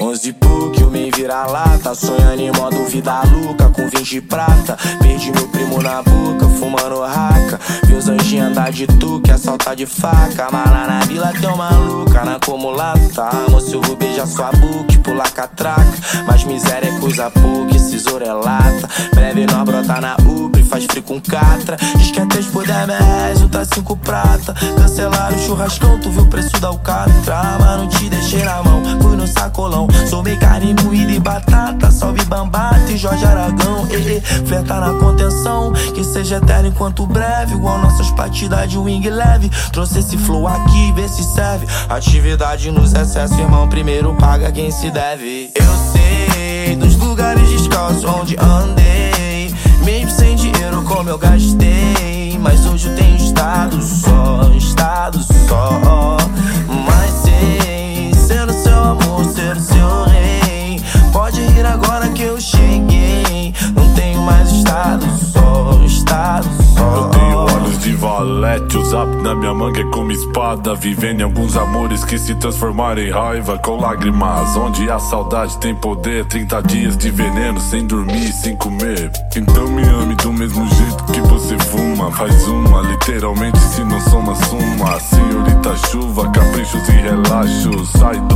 11 PUC, o meio vira lata. Sonhando em modo vida louca, com 20 de prata. Perdi meu primo na boca, fumando raca. Vi os anjinhos andar de tuque, assaltar de faca. Mas na vila tem maluca, na comulata. Moço, eu vou beijar sua boca, pular catraca. Mas miséria é coisa pouca, ouro é lata. Breve nós brota na UP, faz frio com catra. Diz que até por 10 reais, o tá 5 prata. Cancelaram o churrascão, tu viu o preço da alcatra. Mas não te deixei na mão, fui no sacolão. Sou meio carne moída e batata. Salve Bambata e Jorge Aragão. E, e, flerta na contenção, que seja eterno enquanto breve. Igual nossas partidas de wing leve. Trouxe esse flow aqui, vê se serve. Atividade nos excessos, irmão. Primeiro paga quem se deve. Eu sei dos lugares descalços onde andei. Mesmo sem dinheiro, como eu gastei. Mas hoje eu tenho estado só, estado só. Mas sei, ser o seu amor, ser o seu rei. Pode rir agora que eu cheguei. Valete, o zap na minha manga é como espada. Vivendo em alguns amores que se transformaram em raiva com lágrimas. Onde a saudade tem poder, 30 dias de veneno sem dormir, sem comer. Então me ame do mesmo jeito que você fuma. Faz uma, literalmente, se não soma suma. Senhorita chuva, caprichos e relaxos. Sai do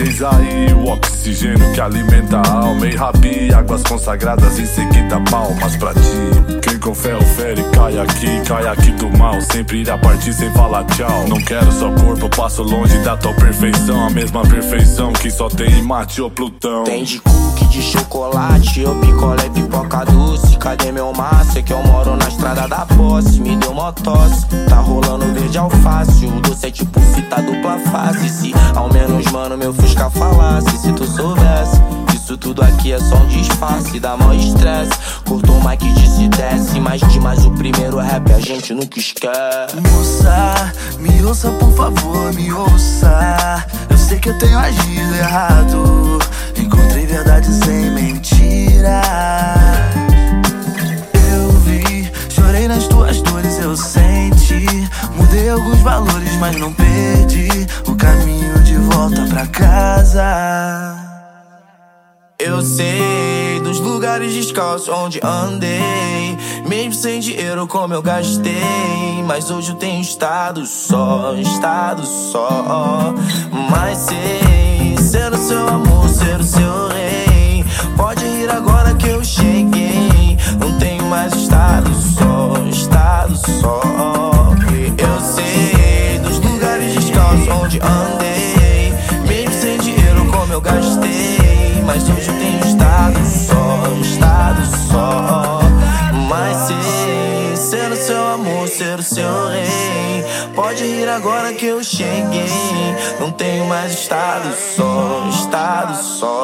Eis aí o oxigênio que alimenta a alma. E rabi, águas consagradas em seguida palmas pra ti. Quem com ferro fere, cai aqui, cai aqui do mal. Sempre irá partir sem falar tchau. Não quero só corpo, passo longe da tua perfeição. A mesma perfeição que só tem em Marte ou Plutão. Tem de cookie, de chocolate, eu picolé, pipoca meu massa? Que eu moro na estrada da posse. Me deu motosse, tá rolando verde alface. O doce é tipo fita dupla face. Se ao menos, mano, meu fusca falasse. Se tu soubesse. Isso tudo aqui é só um disfarce, dá mó estresse. Cortou o mic disse desce, mas demais o primeiro rap a gente nunca esquece. Moça, me ouça por favor, me ouça. Eu sei que eu tenho agido errado. Encontrei verdade sem alguns valores, mas não perdi o caminho de volta pra casa. Eu sei dos lugares descalços onde andei. Mesmo sem dinheiro, como eu gastei. Mas hoje eu tenho estado só, estado só. Mas ser o seu amor, ser o seu rei. Pode rir agora que eu cheguei. Não tenho mais estado só, estado só.